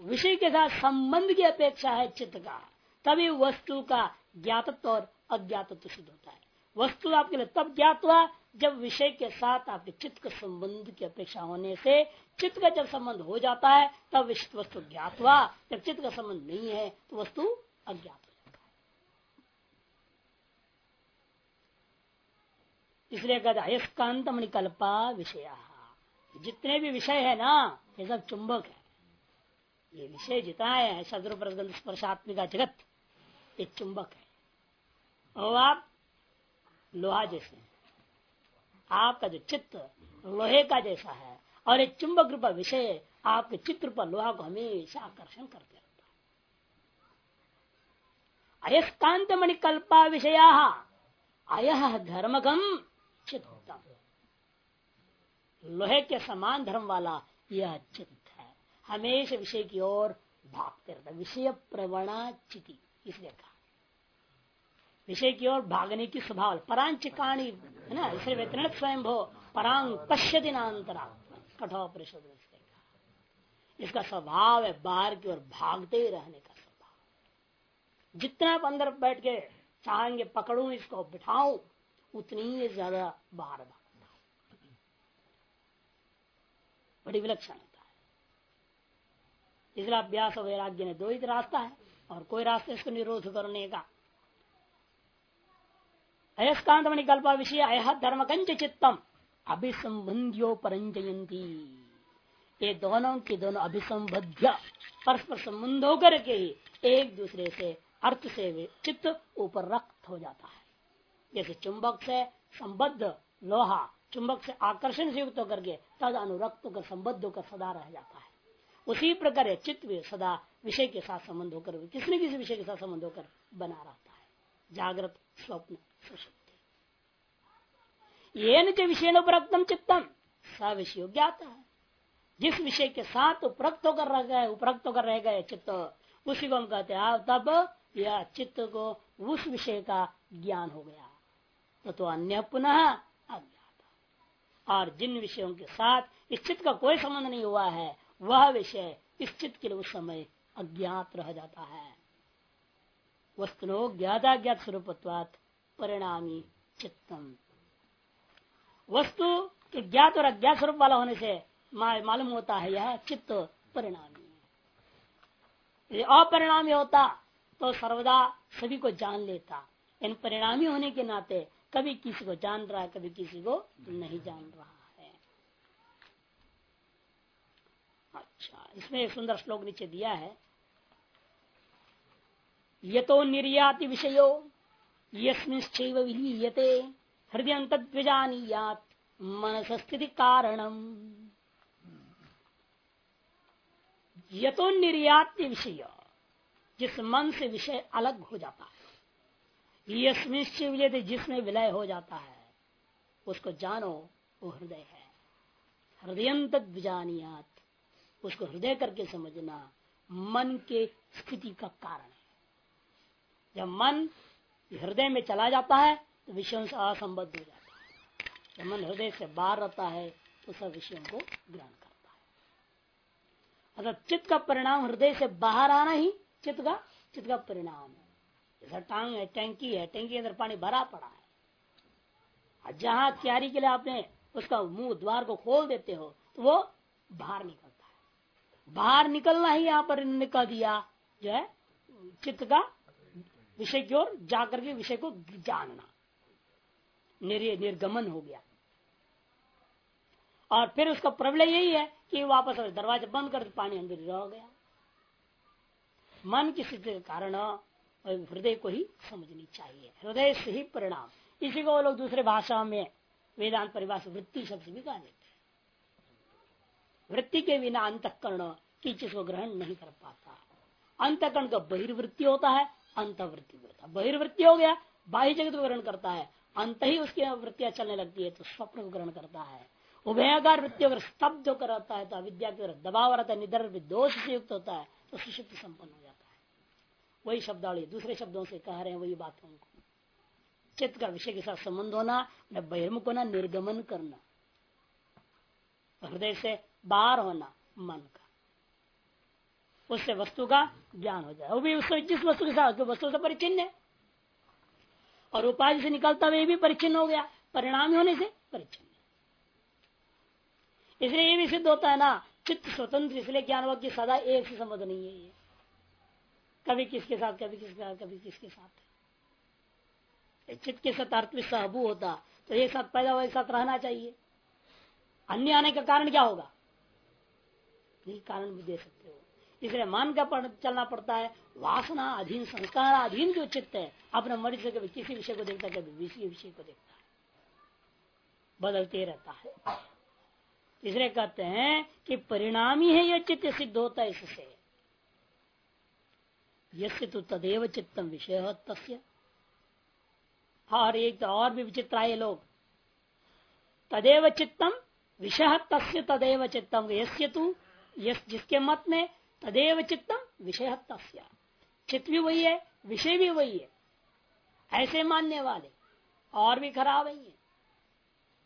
विषय के साथ संबंध की अपेक्षा है चित्त का। तभी वस्तु का ज्ञातत्व और अज्ञातत्व सिद्ध होता है। वस्तु आपके लिए तब ज्ञात हुआ जब विषय के साथ आपके चित्त का संबंध की अपेक्षा होने से चित्त का जब संबंध हो जाता है, तब वस्तु ज्ञात हुआ। जब चित्त का संबंध नहीं है तो वस्तु अज्ञात हो जाता है इसलिए कहते अयस्कांत मणिकल्पा विषय। जितने भी विषय है ना, ये सब चुंबक है। ये विषय जितना है शत्रु स्पर्शात्मिका जगत, ये चुंबक है। और आप लोहा जैसे आपका जो चित्त लोहे का जैसा है, और एक चुंबक रूपा विषय आपके चित्र पर लोहा को हमेशा आकर्षण करते रहता है। अयस्कांत मणिकल्पा विषया। अय धर्मगम चित्तम लोहे के समान धर्म वाला यह चित्त हमेशा विषय की ओर भागते रहता विषय प्रवणा चिति इसलिए कहा। विषय की ओर भागने की स्वभाव, परांचिकाणी, है ना? इसलिए वेतन स्वयं भो परांग पश्यति नातरा कठोर परिषद इसका स्वभाव है बाहर की ओर भागते ही रहने का स्वभाव। जितना आप अंदर बैठ के चाहेंगे, पकड़ू इसको, बिठाऊ उतनी ही ज़्यादा बाहर भागता बड़ी विलक्षण होता है। इसलिए अभ्यास और वैराग्य ने दो ही रास्ता है, और कोई रास्ता इसको निरोध करने का। अयस्कांत मणिकल्पा विषय, अय धर्म कंच चित्तम, अभिसंबंधियों परंजयंती। ये दोनों के दोनों अभिसंबद्ध, परस्पर संबंध होकर के ही एक दूसरे से अर्थ से चित्त ऊपर रक्त हो जाता है। जैसे चुंबक से संबद्ध लोहा, चुंबक से आकर्षण से युक्त होकर के तद अनुरक्त होकर संबद्ध होकर सदा रह जाता है। उसी प्रकार चित्त भी सदा विषय के साथ संबंध होकर, किसी न किसी विषय के साथ संबंध होकर बना रहता है। जागृत स्वप्न सुषुप्ति ये न विषय उपरक्तम चित्तम, स विषय ज्ञाता। है जिस विषय के साथ उपरक्त होकर रह गए, उपरक्त होकर रह गए चित्त, उसी को हम कहते हैं, तब या चित्त को उस विषय का ज्ञान हो गया। तो, अन्य पुनः अज्ञात। और जिन विषयों के साथ चित्त का कोई संबंध नहीं हुआ है वह विषय चित्त के लिए उस समय अज्ञात रह जाता है। वस्तु ज्ञाता ज्ञात स्वरूपत्वात परिणामी चित्तम। वस्तु के ज्ञात और अज्ञात स्वरूप वाला होने से मालूम होता है यह चित्त परिणामी यदि अपरिणामी होता तो सर्वदा सभी को जान लेता। इन परिणामी होने के नाते कभी किसी को जान रहा है कभी किसी को नहीं जान रहा है। अच्छा इसमें एक सुंदर श्लोक नीचे दिया है। ये तो निर्याति विषयो, यस्मिश्चैव हृदय तद्विजानीयात मनस स्थिति कारणम। यतो निर्यात विषय, जिस मन से विषय अलग हो जाता है। यस्मिश्चय जिसमें विलय हो जाता है, उसको जानो, वो हृदय है। हृदय तद्विजानियात उसको हृदय करके समझना मन के स्थिति का कारण है। जब मन हृदय में चला जाता है तो विषयों से असंबद्ध हो जाता है। जब मन हृदय से बाहर रहता है तो सब विषयों को ग्रहण करता है। अगर चित्त का परिणाम हृदय से बाहर आना ही चित्त का चित्त का परिणाम है। टांग है, टैंकी है, टैंकी के अंदर पानी भरा पड़ा है। जहाँ तैयारी के लिए आपने उसका मुँह द्वार को खोल देते हो तो वो बाहर निकलता है। बाहर निकलना ही यहाँ पर निकल दिया, जो है, चित्त का विषय की ओर जाकर के विषय को जानना। निर्गमन हो गया। और फिर उसका प्रबलय यही है कि वापस दरवाज़ा बंद कर पानी अंदर रह गया। मन की स्थिति के कारण हृदय को ही समझनी चाहिए। हृदय से ही परिणाम। इसी को वो लोग दूसरे भाषा में वेदांत परिभाषा वृत्ति शब्द भी कहा देते हैं। वृत्ति के बिना अंतकरण की चीज़ को ग्रहण नहीं कर पाता। अंतकरण का बहिर्वृत्ति होता है, अंतवृत्ति होता है। बहिर्वृत्ति हो गया, बाह्य जगत को ग्रहण करता है। अंत ही उसकी वृत्तियाँ चलने लगती है तो स्वप्न को ग्रहण करता है। उभयाकार वृत्ति अगर स्तब्ध होकर रहता है तो अविद्या के दबाव रहता है निधर दोष से युक्त होता है तो सुषुप्त संपन्न हो जाता है। वही शब्दावली, दूसरे शब्दों से कह रहे हैं वही बातों को। चित्त का विषय के साथ संबंध होना, न बहिर्मुख होना, निर्गमन करना। हृदय से बाहर होना, मन का। उससे वस्तु का ज्ञान हो जाए। वो भी उसको जिस वस्तु के साथ वस्तु से परिचिन्न है। और उपाधि से निकलता हुआ भी परिचिन हो गया। परिणाम होने से परिचिन इसलिए ये भी सिद्ध होता है ना, चित्त स्वतंत्र, इसलिए ज्ञान कि सदा एक से संबंध नहीं है ये। कभी किसके साथ, कभी किसके साथ, कभी किसके साथ। चित्त के साथ अर्थ में सहबू होता तो एक साथ पैदा हुआ, एक साथ रहना चाहिए। अन्य आने का कारण क्या होगा? नहीं कारण भी दे सकते हो। इसलिए मान का चलना पड़ता है। वासना अधीन, संस्कार अधीन जो चित्त है, अपने मर्ज़ी से कभी किसी विषय को देखता है, कभी किसी विषय को देखता है। बदलते रहता है। इसलिए कहते हैं कि परिणामी है यह चित्त सिद्ध होता है इससे। यसे तो तदेव चित्तम विषय तस्य। और एक और भी विचित्र आए लोग। तदेव चित्तम विषय तस्य तदेव चित्तम यस्य तू, यस जिसके मत में, तदेव चित्तम विषय तस्य। चित्त भी वही है, विषय भी वही है। ऐसे मानने वाले। और भी खराब है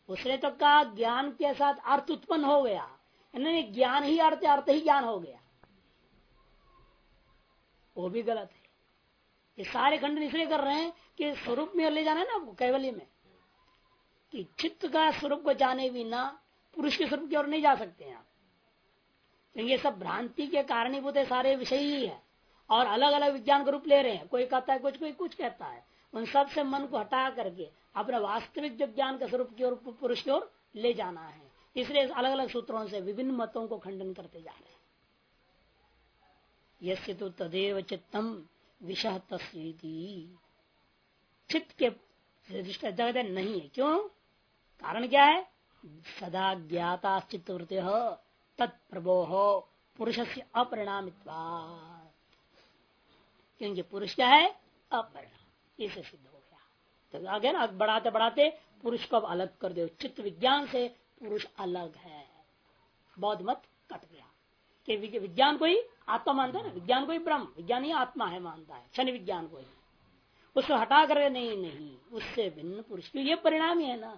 उसने तो कहा, ज्ञान के साथ अर्थ उत्पन्न हो गया। ज्ञान ही अर्थ अर्थ ही ज्ञान हो गया। वो भी गलत है। ये सारे खंडन इसलिए कर रहे हैं कि स्वरूप में ले जाना है ना आपको, कैवल्य में। कि चित्त का स्वरूप को जाने बिना पुरुष के स्वरूप की ओर नहीं जा सकते हैं आप। तो ये सब भ्रांति के कारणीभूत सारे विषय ही है। और अलग अलग विज्ञान का रूप ले रहे हैं। कोई कहता है, कुछ कोई कुछ कहता है। उन सबसे मन को हटा करके अपने वास्तविक जो ज्ञान का स्वरूप की ओर, पुरुष की ओर ले जाना है। इसलिए अलग अलग सूत्रों से विभिन्न मतों को खंडन करते जा रहे हैं। यसे तो तदेव चित्तम विषह चित्त के जगह नहीं है। क्यों? कारण क्या है? सदा ज्ञाता चित्त वृत्ति तत्प्रभो हो पुरुष से अपरिणाम क्योंकि पुरुष क्या है? अपरिणाम। इसे सिद्ध हो गया। तो आगे ना, बढ़ाते बढ़ाते पुरुष को अब अलग कर दो। चित्त विज्ञान से पुरुष अलग है। बौद्ध मत कट गया। कि विज्ञान को ही आत्मा मानता है ना? विज्ञान को ही ब्रह्म, विज्ञान ही आत्मा है मानता है क्षण विज्ञान को ही। उसको हटा कर नहीं नहीं, उससे भिन्न पुरुष ये परिणाम ही ना।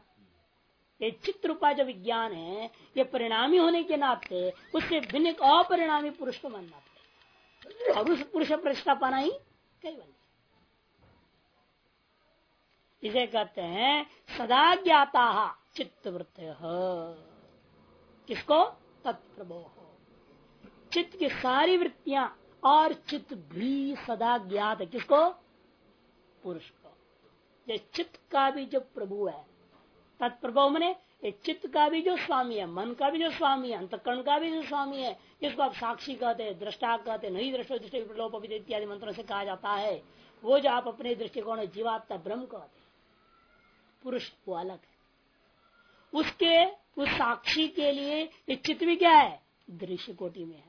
ये चित्त रूपा जो विज्ञान है, ये परिणामी होने के नाते उससे भिन्न एक अपरिणामी पुरुष को मानना पड़ेगा। और उस पुरुष प्रतिष्ठा पाना ही कई बन इसे कहते हैं सदा ज्ञाता चित्त वृत्त किसको? तत्प्रभो। चित्त की सारी वृत्तियाँ और चित्त भी सदा ज्ञात है। किसको? पुरुष को। ये चित्त का भी जो प्रभु है तत्प्रभव मने चित्त का भी जो स्वामी है, मन का भी जो स्वामी है, अंतकरण का भी जो स्वामी है, जिसको आप साक्षी कहते हैं, दृष्टा कहते नहीं दृष्टो, दृष्टि विलोप इत्यादि मंत्रों से कहा जाता है, वो जो आप अपने दृष्टिकोण जीवात्मा, ब्रह्म कहते पुरुष, वो अलग है। उसके, उस साक्षी के लिए ये चित्त भी क्या है? दृश्य कोटि में है।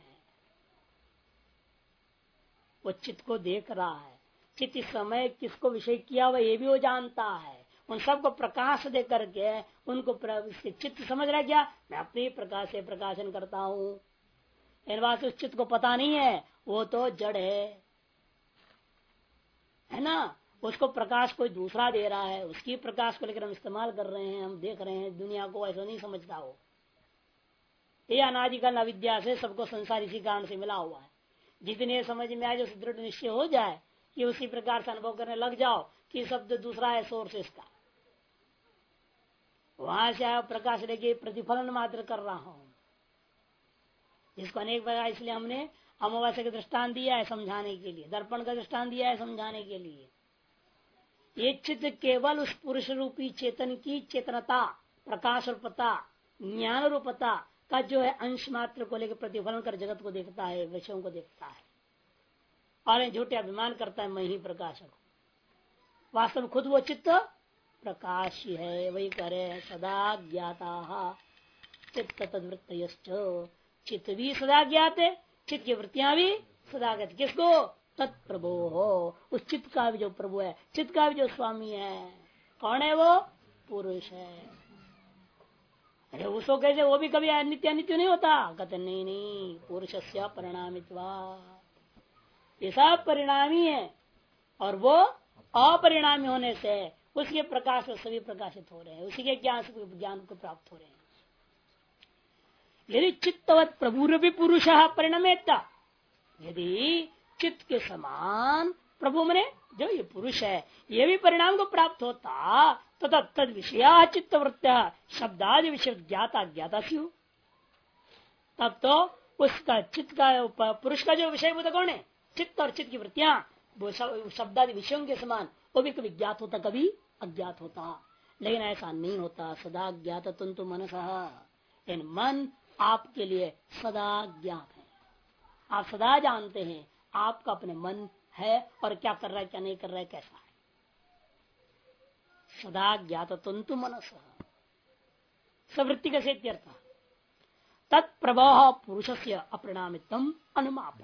वो चित्त को देख रहा है। चित्त इस समय किसको विषय किया हुआ ये भी वो जानता है। उन सबको प्रकाश दे करके उनको चित्त समझ रहा क्या मैं अपने प्रकाश से प्रकाशन करता हूँ। इन बात उस चित्त को पता नहीं है, वो तो जड़ है। है ना? उसको प्रकाश कोई दूसरा दे रहा है, उसकी प्रकाश को लेकर हम इस्तेमाल कर रहे हैं, हम देख रहे हैं, दुनिया को ऐसा नहीं समझता हो ये अनादिकल अविद्या से सबको संसार इसी कारण से मिला हुआ है। जितने समझ में आए, जो दृढ़ निश्चय हो जाए कि उसी प्रकार से अनुभव करने लग जाओ कि शब्द दूसरा है सोर्स इसका। वहाँ से आप प्रकाश लेके प्रतिफलन मात्र कर रहा हूँ। जिसको अनेक बार इसलिए हमने अमावस्या का दृष्टान दिया है समझाने के लिए, दर्पण का दृष्टान दिया है समझाने के लिए। ये चित्त केवल उस पुरुष रूपी चेतन की चेतनता, प्रकाश रूपता, ज्ञान रूपता का जो है अंश मात्र को लेकर प्रतिफलन कर जगत को देखता है, विषयों को देखता है। और झूठे अभिमान करता है, मैं ही प्रकाशक वास्तव में खुद वो चित्त प्रकाश है, वही करे सदा ज्ञाता। चित्त तदवृत्त चित्त भी सदा ज्ञात है, चित्त की वृत्तियाँ भी सदा ज्ञात किसको? तत्प्रभु हो। उस चित्त का भी जो प्रभु है, चित्त का भी जो स्वामी है, कौन है वो? पुरुष है। अरे उसको कैसे, वो भी कभी नित्य नित्य नहीं होता? कहते, नहीं नहीं पुरुष से परिणामित्वा। ये सब परिणामी है और वो अपरिणामी होने से उसके प्रकाश में सभी प्रकाशित हो रहे हैं। उसी के ज्ञान से, ज्ञान को प्राप्त हो रहे हैं। यदि चित्तवत प्रभु भी पुरुष परिणमेता यदि चित्त के समान प्रभु मने, जो ये पुरुष है, ये भी परिणाम को प्राप्त होता तो तद विषया चित्त वृत्त शब्दादि विषय ज्ञाता ज्ञाता क्यों तब तो उसका चित्त का पुरुष का जो विषय वो कौन है चित्त और चित्त की वृत्तियाँ शब्दादि विषयों के समान, वो भी कभी ज्ञात होता, कभी अज्ञात होता। लेकिन ऐसा नहीं होता, सदा ज्ञात तुंतु मनस। लेकिन मन आपके लिए सदा ज्ञात है। आप सदा जानते हैं, आपका अपने मन है और क्या कर रहा है, क्या नहीं कर रहा है, कैसा है। सदा ज्ञात तुंतु मनस। सवृत्ति का सेत्यर्थ तत्प्रभा पुरुष से अपरिणामितम अनुमाप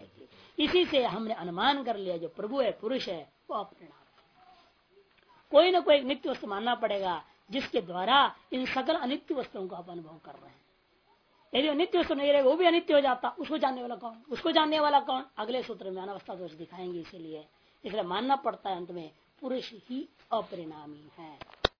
इसी से हमने अनुमान कर लिया, जो प्रभु है, पुरुष है, वो अपरिणाम कोई ना कोई नित्य वस्तु मानना पड़ेगा, जिसके द्वारा इन सकल अनित्य वस्तुओं का आप अनुभव कर रहे हैं। यदि नित्य वस्तु नहीं रहे, वो भी अनित्य हो जाता। उसको जानने वाला कौन? उसको जानने वाला कौन? अगले सूत्र में अनावस्था दोष दिखाएँगे इसीलिए। इसलिए मानना पड़ता है अंत में पुरुष ही अपरिणामी है।